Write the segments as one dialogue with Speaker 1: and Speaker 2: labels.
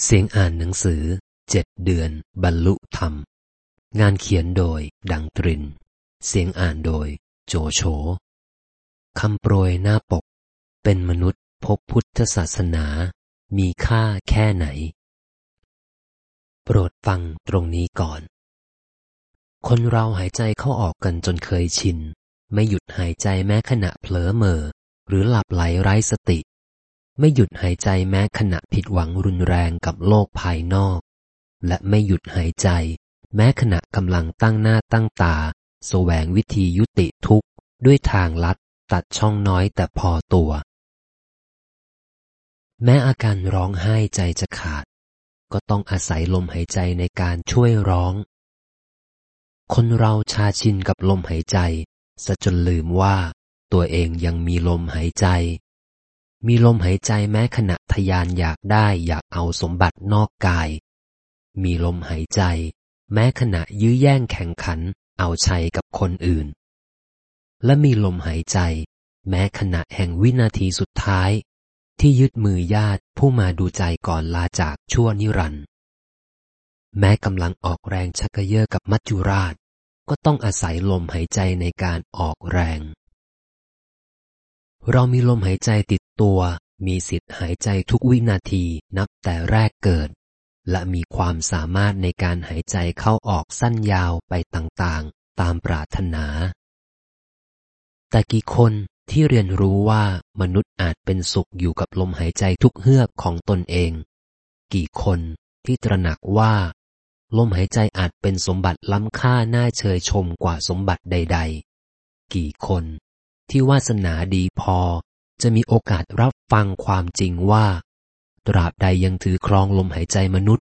Speaker 1: เสียงอ่านหนังสือเจ็ดเดือน บรรลุธรรม งานเขียนโดยดังตริน เสียงอ่านโดย โจโฉคำโปรยหน้าปก เป็นมนุษย์พบพุทธศาสนา มีค่าแค่ไหน โปรดฟังตรงนี้ก่อน คนเราหายใจเข้าออกกันจนเคยชิน ไม่หยุดหายใจแม้ขณะเผลอเมอหรือหลับไหลไร้สติ ไม่หยุดหายใจแม้ขณะผิดหวังรุนแรงกับโลกภายนอก และไม่หยุดหายใจ แม้ขณะกำลังตั้งหน้าตั้งตา แสวงวิธียุติทุกข์ ด้วยทางลัดตัดช่องน้อยแต่พอตัว แม้อาการร้องไห้ใจจะขาด ก็ต้องอาศัยลมหายใจในการช่วยร้อง คนเราชาชินกับลมหายใจซะจนลืมว่าตัวเองยังมีลมหายใจ มีลมหายใจแม้ขณะทยานอยากได้อยากเอาสมบัตินอกกาย มีลมหายใจ แม้ขณะยื้อแย่งแข่งขัน เอาชัยกับคนอื่น และมีลมหายใจ แม้ขณะแห่งวินาทีสุดท้าย ที่ยึดมือญาติผู้มาดูใจก่อนลาจากชั่วนิรันดร์แม้กำลังออกแรงชักเยอะกับมัจจุราช ก็ต้องอาศัยลมหายใจในการออกแรง เรามีลมหายใจติด ตัวมีสิทธิ์หายใจทุกวินาทีนับแต่แรกเกิด และมีความสามารถในการหายใจเข้าออกสั้นยาวไปต่างๆ ตามปรารถนา แต่กี่คนที่เรียนรู้ว่ามนุษย์อาจเป็นสุขอยู่กับลมหายใจทุกเฮือกของตนเอง กี่คนที่ตระหนักว่า ลมหายใจอาจเป็นสมบัติล้ำค่าน่าเชยชมกว่าสมบัติใด ๆ กี่คนที่วาสนาดีพอ จะมีโอกาสรับฟังความจริงว่า ตราบใดยังถือครองลมหายใจมนุษย์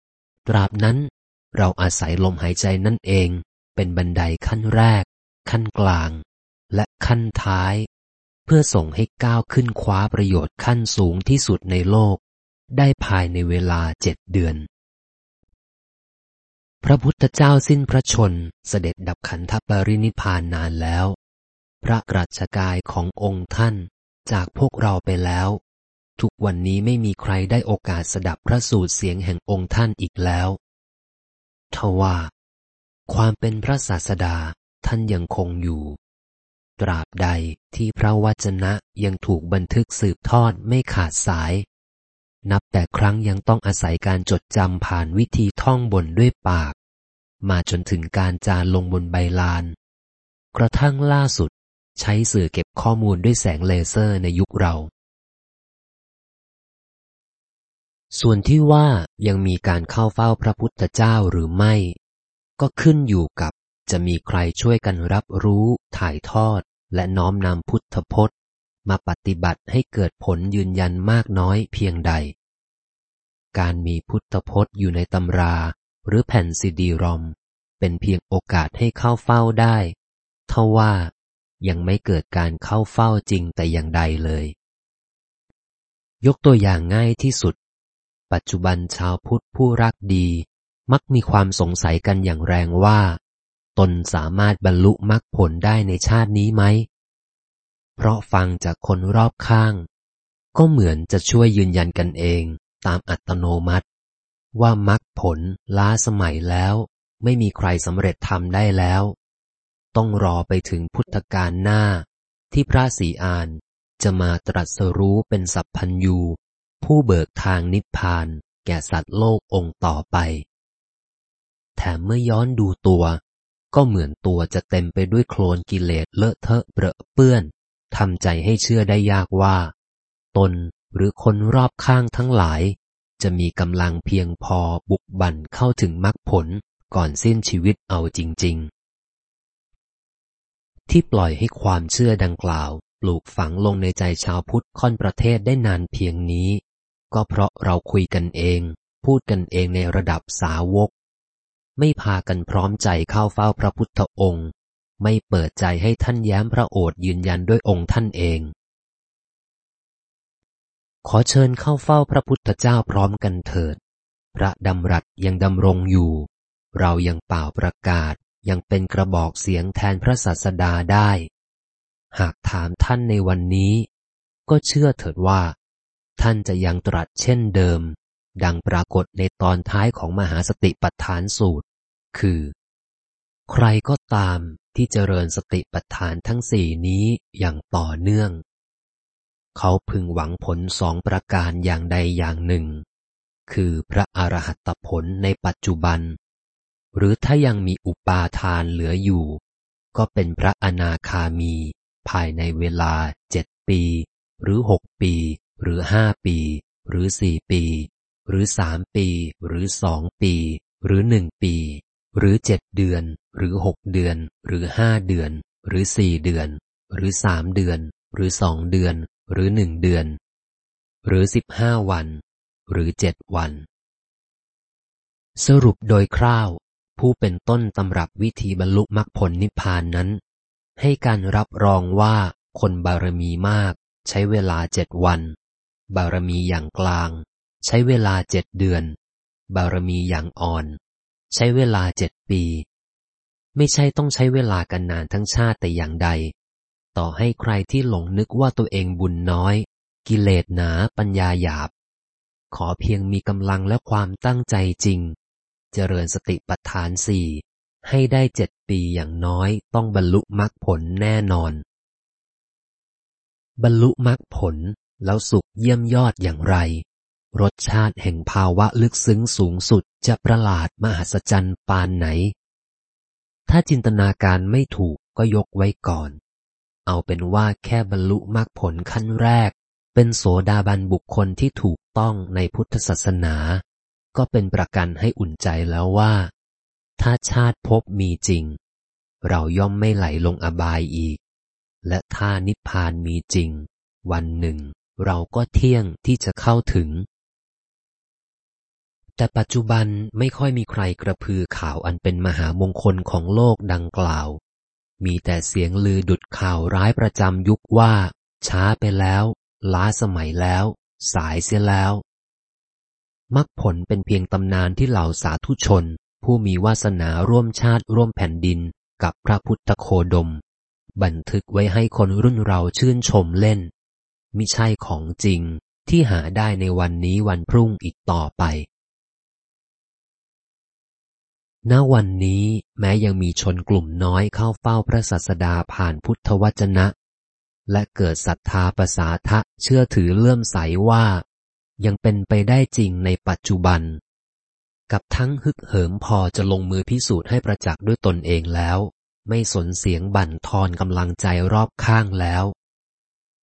Speaker 1: ตราบนั้นเราอาศัยลมหายใจนั่นเอง เป็นบันไดขั้นแรก ขั้นกลาง และขั้นท้าย เพื่อส่งให้ก้าวขึ้นคว้าประโยชน์ขั้นสูงที่สุดในโลก ได้ภายในเวลาเจ็ดเดือน พระพุทธเจ้าสิ้นพระชนเสด็จดับขันธปรินิพานนานแล้ว พระกรัชกายขององค์ท่าน จากพวกเราไปแล้ว ทุกวันนี้ไม่มีใครได้โอกาสสดับพระสูตรเสียงแห่งองค์ท่านอีกแล้วทว่า ความเป็นพระศาสดาท่านยังคงอยู่ ตราบใดที่พระวจนะยังถูกบันทึกสืบทอดไม่ขาดสาย นับแต่ครั้งยังต้องอาศัยการจดจำผ่านวิธีท่องบนด้วยปาก มาจนถึงการจารลงบนใบลาน กระทั่งล่าสุด ใช้สื่อเก็บข้อมูลด้วยแสงเลเซอร์ในยุคเรา ส่วนที่ว่ายังมีการเข้าเฝ้าพระพุทธเจ้าหรือไม่ ก็ขึ้นอยู่กับจะมีใครช่วยกันรับรู้ ถ่ายทอด และน้อมนำพุทธพจน์ มาปฏิบัติให้เกิดผลยืนยันมากน้อยเพียงใด การมีพุทธพจน์อยู่ในตำราหรือแผ่นซีดีรอม เป็นเพียงโอกาสให้เข้าเฝ้าได้ทว่า ยังไม่เกิดการเข้าเฝ้าจริงแต่อย่างใดเลย ยกตัวอย่างง่ายที่สุด ปัจจุบันชาวพุทธผู้รักดี มักมีความสงสัยกันอย่างแรงว่า ตนสามารถบรรลุมรรคผลได้ในชาตินี้ไหม เพราะฟังจากคนรอบข้าง ก็เหมือนจะช่วยยืนยันกันเองตามอัตโนมัติ ว่ามรรคผลล้าสมัยแล้ว ไม่มีใครสำเร็จทำได้แล้ว ต้องรอไปถึงพุทธกาลหน้า ที่พระศรีอานจะมาตรัสรู้เป็นสัพพัญยูผู้เบิกทางนิพพานแก่สัตว์โลกองค์ต่อไป แถมเมื่อย้อนดูตัว ก็เหมือนตัวจะเต็มไปด้วยโคลนกิเลสเลอะเทอะเปรอะเปื้อนทำใจให้เชื่อได้ยากว่า ตนหรือคนรอบข้างทั้งหลาย จะมีกำลังเพียงพอบุกบั่นเข้าถึงมรรคผลก่อนสิ้นชีวิตเอาจริง ๆ ที่ปล่อยให้ความเชื่อดังกล่าว ปลูกฝังลงในใจชาวพุทธค่อนประเทศได้นานเพียงนี้ ก็เพราะเราคุยกันเอง พูดกันเองในระดับสาวก ไม่พากันพร้อมใจเข้าเฝ้าพระพุทธองค์ ไม่เปิดใจให้ท่านแย้มพระโอษฐ์ยืนยันด้วยองค์ท่านเอง ขอเชิญเข้าเฝ้าพระพุทธเจ้าพร้อมกันเถิด พระดำรัสยังดำรงอยู่ เรายังเป่าประกาศ ยังเป็นกระบอกเสียงแทนพระศาสดาได้ หากถามท่านในวันนี้ ก็เชื่อเถิดว่า ท่านจะยังตรัสเช่นเดิม ดังปรากฏในตอนท้ายของมหาสติปัฏฐานสูตร คือ ใครก็ตามที่เจริญสติปัฏฐานทั้งสี่นี้อย่างต่อเนื่อง เขาพึงหวังผลสองประการอย่างใดอย่างหนึ่ง คือพระอรหัตผลในปัจจุบัน หรือถ้ายังมีอุปาทานเหลืออยู่ ก็เป็นพระอนาคามี ภายในเวลาเจ็ดปี หรือหกปี หรือห้าปี หรือสี่ปี หรือสามปี หรือสองปี หรือหนึ่งปี หรือเจ็ดเดือน หรือหกเดือน หรือห้าเดือน หรือสี่เดือน หรือสามเดือน หรือสองเดือน หรือหนึ่งเดือน หรือสิบห้าวัน หรือเจ็ดวันสรุปโดยคร่าว ผู้เป็นต้นตำรับวิธีบรรลุมรรคผลนิพพานนั้น ให้การรับรองว่าคนบารมีมาก ใช้เวลาเจ็ดวัน บารมีอย่างกลาง ใช้เวลาเจ็ดเดือน บารมีอย่างอ่อน ใช้เวลาเจ็ดปี ไม่ใช่ต้องใช้เวลากันนานทั้งชาติแต่อย่างใด ต่อให้ใครที่หลงนึกว่าตัวเองบุญน้อย กิเลสหนาปัญญาหยาบ ขอเพียงมีกำลังและความตั้งใจจริง เจริญสติปัฏฐานสี่ให้ได้เจ็ดปีอย่างน้อยต้องบรรลุมรรคผลแน่นอน บรรลุมรรคผลแล้วสุขเยี่ยมยอดอย่างไร รสชาติแห่งภาวะลึกซึ้งสูงสุดจะประหลาดมหัศจรรย์ปานไหน ถ้าจินตนาการไม่ถูกก็ยกไว้ก่อน เอาเป็นว่าแค่บรรลุมรรคผลขั้นแรก เป็นโสดาบันบุคคลที่ถูกต้องในพุทธศาสนา ก็เป็นประกันให้อุ่นใจแล้วว่า ถ้าชาติพบมีจริง เราย่อมไม่ไหลลงอบายอีก และถ้านิพพานมีจริง วันหนึ่ง เราก็เที่ยงที่จะเข้าถึง แต่ปัจจุบันไม่ค่อยมีใครกระพือข่าวอันเป็นมหามงคลของโลกดังกล่าว มีแต่เสียงลือดุดข่าวร้ายประจำยุคว่า ช้าไปแล้ว ล้าสมัยแล้ว สายเสียแล้ว มักผลเป็นเพียงตำนานที่เหล่าสาธุชน ผู้มีวาสนาร่วมชาติร่วมแผ่นดินกับพระพุทธโคดม บันทึกไว้ให้คนรุ่นเราชื่นชมเล่น มิใช่ของจริงที่หาได้ในวันนี้วันพรุ่งอีกต่อไป ณ วันนี้แม้ยังมีชนกลุ่มน้อยเข้าเฝ้าพระสัสดาผ่านพุทธวจนะ และเกิดศรัทธาประสาทะเชื่อถือเลื่อมใสว่า ยังเป็นไปได้จริงในปัจจุบัน กับทั้งฮึกเหิมพอจะลงมือพิสูจน์ให้ประจักษ์ด้วยตนเองแล้ว ไม่สนเสียงบั่นทอนกำลังใจรอบข้างแล้ว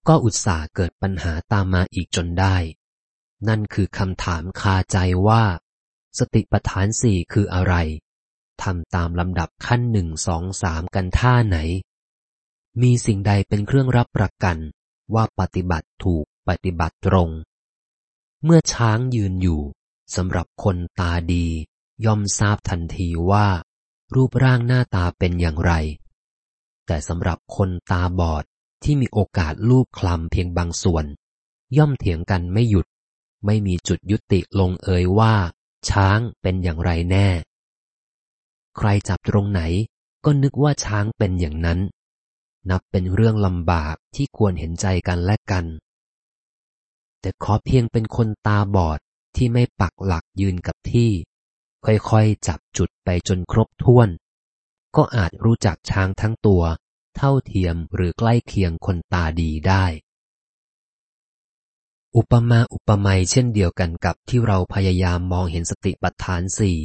Speaker 1: ก็อุตส่าห์เกิดปัญหาตามมาอีกจนได้ นั่นคือคำถามคาใจว่า สติปัฏฐานสี่คืออะไรทำตามลำดับขั้นหนึ่งสองสามกันท่าไหน มีสิ่งใดเป็นเครื่องรับประกันว่าปฏิบัติถูกปฏิบัติตรง เมื่อช้างยืนอยู่สำหรับคนตาดี ย่อมทราบทันทีว่า รูปร่างหน้าตาเป็นอย่างไร แต่สำหรับคนตาบอดที่มีโอกาสลูบคลำเพียงบางส่วน ย่อมเถียงกันไม่หยุด ไม่มีจุดยุติลงเอ่ยว่า ช้างเป็นอย่างไรแน่ ใครจับตรงไหนก็นึกว่าช้างเป็นอย่างนั้น นับเป็นเรื่องลำบากที่ควรเห็นใจกันและกัน แต่ขอเพียงเป็นคนตาบอดที่ไม่ปักหลักยืนกับที่ ค่อยๆ จับจุดไปจนครบถ้วน ก็อาจรู้จักช้างทั้งตัว เท่าเทียมหรือใกล้เคียงคนตาดีได้ อุปมาอุปไมยเช่นเดียวกันกับที่เราพยายามมองเห็นสติปัฏฐานสี่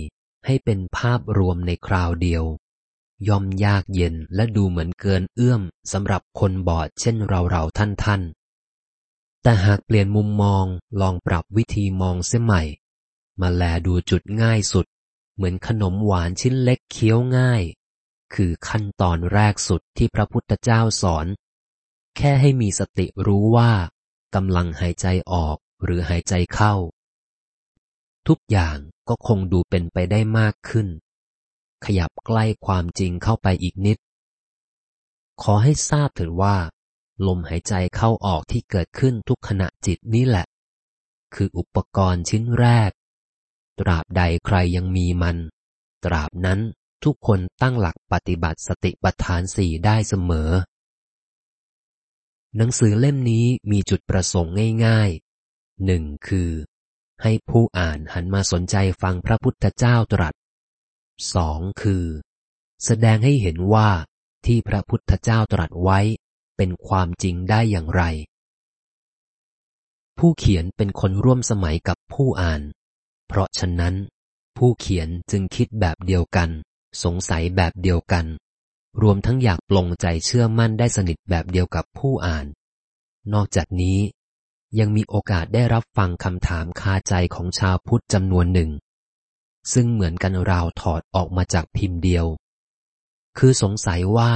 Speaker 1: ให้เป็นภาพรวมในคราวเดียว ย่อมยากเย็นและดูเหมือนเกินเอื้อมสำหรับคนบอดเช่นเราเราท่านท่าน แต่หากเปลี่ยนมุมมองลองปรับวิธีมองเสียใหม่ มาแลดูจุดง่ายสุด เหมือนขนมหวานชิ้นเล็กเคี้ยวง่าย คือขั้นตอนแรกสุดที่พระพุทธเจ้าสอน แค่ให้มีสติรู้ว่ากำลังหายใจออกหรือหายใจเข้า ทุกอย่างก็คงดูเป็นไปได้มากขึ้น ขยับใกล้ความจริงเข้าไปอีกนิด ขอให้ทราบเถิดว่า ลมหายใจเข้าออกที่เกิดขึ้นทุกขณะจิตนี่แหละ คืออุปกรณ์ชิ้นแรก ตราบใดใครยังมีมัน ตราบนั้นทุกคนตั้งหลักปฏิบัติสติปัฏฐานสี่ได้เสมอ หนังสือเล่มนี้มีจุดประสงค์ง่ายๆหนึ่งคือ ให้ผู้อ่านหันมาสนใจฟังพระพุทธเจ้าตรัสสองคือ แสดงให้เห็นว่าที่พระพุทธเจ้าตรัสไว้ เป็นความจริงได้อย่างไร ผู้เขียนเป็นคนร่วมสมัยกับผู้อ่าน เพราะฉะนั้น ผู้เขียนจึงคิดแบบเดียวกัน สงสัยแบบเดียวกัน รวมทั้งอยากปลงใจเชื่อมั่นได้สนิทแบบเดียวกับผู้อ่าน นอกจากนี้ ยังมีโอกาสได้รับฟังคำถามคาใจของชาวพุทธจำนวนหนึ่ง ซึ่งเหมือนกันราวถอดออกมาจากพิมพ์เดียวคือสงสัยว่า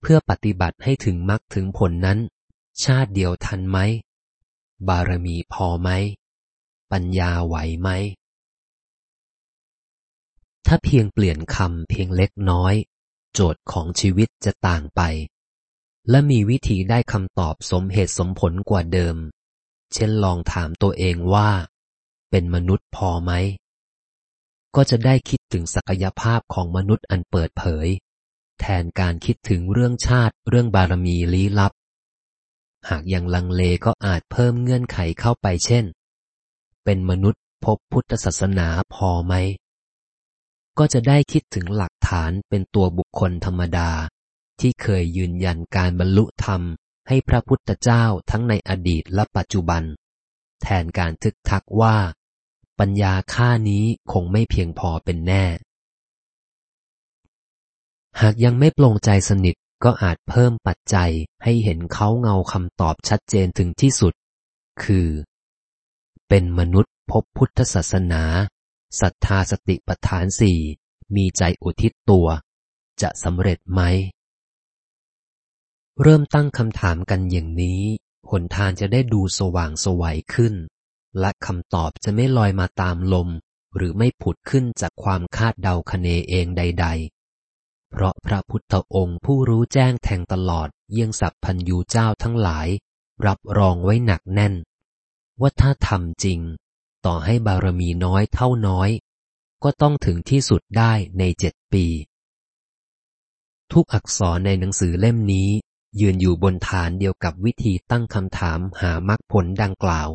Speaker 1: เพื่อปฏิบัติให้ถึงมรรคถึงผลนั้น ชาติเดียวทันไหม บารมีพอไหม ปัญญาไหวไหม ถ้าเพียงเปลี่ยนคำเพียงเล็กน้อย โจทย์ของชีวิตจะต่างไป และมีวิธีได้คำตอบสมเหตุสมผลกว่าเดิม เช่นลองถามตัวเองว่า เป็นมนุษย์พอไหม ก็จะได้คิดถึงศักยภาพของมนุษย์อันเปิดเผย แทนการคิดถึงเรื่องชาติเรื่องบารมีลี้ลับ หากยังลังเลก็อาจเพิ่มเงื่อนไขเข้าไปเช่น เป็นมนุษย์พบพุทธศาสนาพอไหม ก็จะได้คิดถึงหลักฐานเป็นตัวบุคคลธรรมดา ที่เคยยืนยันการบรรลุธรรมให้พระพุทธเจ้าทั้งในอดีตและปัจจุบัน แทนการทึกทักว่า ปัญญาค่านี้คงไม่เพียงพอเป็นแน่ หากยังไม่ปลงใจสนิทก็อาจเพิ่มปัจจัยให้เห็นเขาเงาคำตอบชัดเจนถึงที่สุด คือ เป็นมนุษย์พบพุทธศาสนาศรัทธาสติปัฏฐานสี่มีใจอุทิศตัว จะสำเร็จไหม เริ่มตั้งคำถามกันอย่างนี้หนทางจะได้ดูสว่างสวัยขึ้น และคำตอบจะไม่ลอยมาตามลม หรือไม่ผุดขึ้นจากความคาดเดาคเนเองใด ๆ เพราะพระพุทธองค์ผู้รู้แจ้งแทงตลอดเยี่ยงสัพพันยูเจ้าทั้งหลาย รับรองไว้หนักแน่น ว่าถ้าทำจริง ต่อให้บารมีน้อยเท่าน้อย ก็ต้องถึงที่สุดได้ในเจ็ดปี ทุกอักษรในหนังสือเล่มนี้ ยืนอยู่บนฐานเดียวกับวิธีตั้งคำถามหามรรคผลดังกล่าว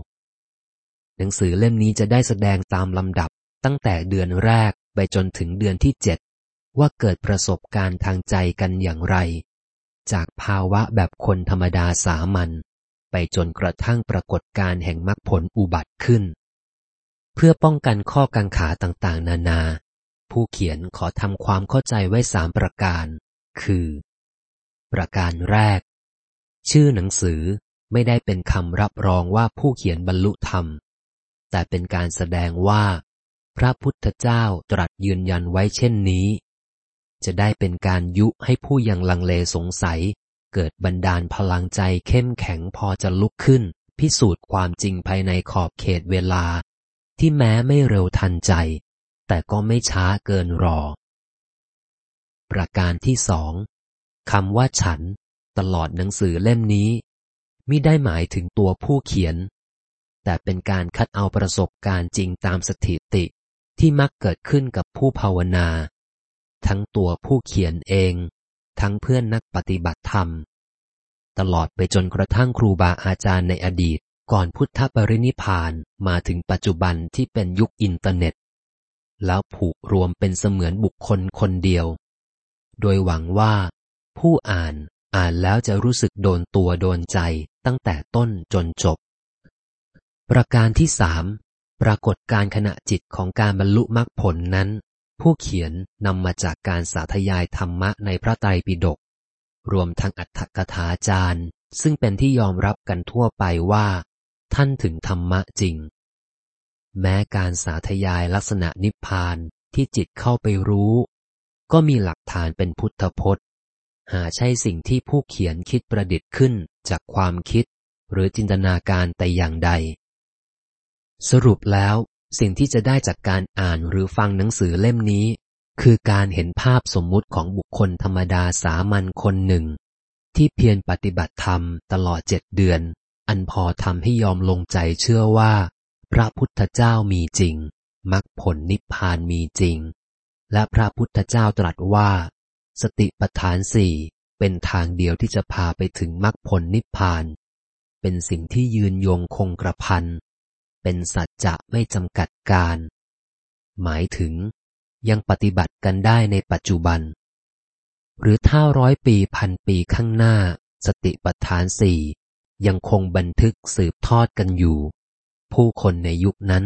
Speaker 1: หนังสือเล่มนี้จะได้แสดงตามลำดับตั้งแต่เดือนแรกไปจนถึงเดือนที่เจ็ด ว่าเกิดประสบการณ์ทางใจกันอย่างไร จากภาวะแบบคนธรรมดาสามัญไปจนกระทั่งปรากฏการแห่งมรรคผลอุบัติขึ้น เพื่อป้องกันข้อกังขาต่างๆ นานา ผู้เขียนขอทำความเข้าใจไว้สามประการ คือ ประการแรก ชื่อหนังสือไม่ได้เป็นคำรับรองว่าผู้เขียนบรรลุธรรม แต่เป็นการแสดงว่า พระพุทธเจ้าตรัสยืนยันไว้เช่นนี้ จะได้เป็นการยุให้ผู้ยังลังเลสงสัย เกิดบันดาลพลังใจเข้มแข็งพอจะลุกขึ้น พิสูจน์ความจริงภายในขอบเขตเวลา ที่แม้ไม่เร็วทันใจ แต่ก็ไม่ช้าเกินรอ ประการที่สองคำว่าฉัน ตลอดหนังสือเล่มนี้มิได้หมายถึงตัวผู้เขียน แต่เป็นการคัดเอาประสบการณ์จริงตามสถิติที่มักเกิดขึ้นกับผู้ภาวนา ทั้งตัวผู้เขียนเอง ทั้งเพื่อนนักปฏิบัติธรรม ตลอดไปจนกระทั่งครูบาอาจารย์ในอดีตก่อนพุทธปรินิพานมาถึงปัจจุบันที่เป็นยุคอินเทอร์เน็ต แล้วผูกรวมเป็นเสมือนบุคคลคนเดียว โดยหวังว่า ผู้อ่านอ่านแล้วจะรู้สึกโดนตัวโดนใจตั้งแต่ต้นจนจบ ประการที่สามปรากฏการขณะจิตของการบรรลุมรรคผลนั้น ผู้เขียนนำมาจากการสาธยายธรรมะในพระไตรปิฎกรวมทั้งอัตถกถาจารย์ ซึ่งเป็นที่ยอมรับกันทั่วไปว่า ท่านถึงธรรมะจริง แม้การสาธยายลักษณะนิพพานที่จิตเข้าไปรู้ ก็มีหลักฐานเป็นพุทธพจน์ หาใช่สิ่งที่ผู้เขียนคิดประดิษฐ์ขึ้นจากความคิด หรือจินตนาการแต่อย่างใด สรุปแล้ว สิ่งที่จะได้จากการอ่านหรือฟังหนังสือเล่มนี้ คือการเห็นภาพสมมุติของบุคคลธรรมดาสามัญคนหนึ่ง ที่เพียรปฏิบัติธรรมตลอดเจ็ดเดือน อันพอทำให้ยอมลงใจเชื่อว่า พระพุทธเจ้ามีจริงมรรคผลนิพพานมีจริง และพระพุทธเจ้าตรัสว่า สติปัฏฐานสี่เป็นทางเดียวที่จะพาไปถึงมรรคผลนิพพาน เป็นสิ่งที่ยืนยงคงกระพัน เป็นสัจจะไม่จำกัดการ หมายถึงยังปฏิบัติกันได้ในปัจจุบัน หรือถ้าร้อยปีพันปีข้างหน้า สติปัฏฐานสี่ยังคงบันทึกสืบทอดกันอยู่ ผู้คนในยุคนั้น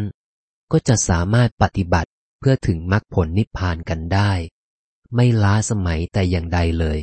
Speaker 1: ก็จะสามารถปฏิบัติเพื่อถึงมรรคผลนิพพานกันได้ ไม่ล้าสมัยแต่อย่างใดเลย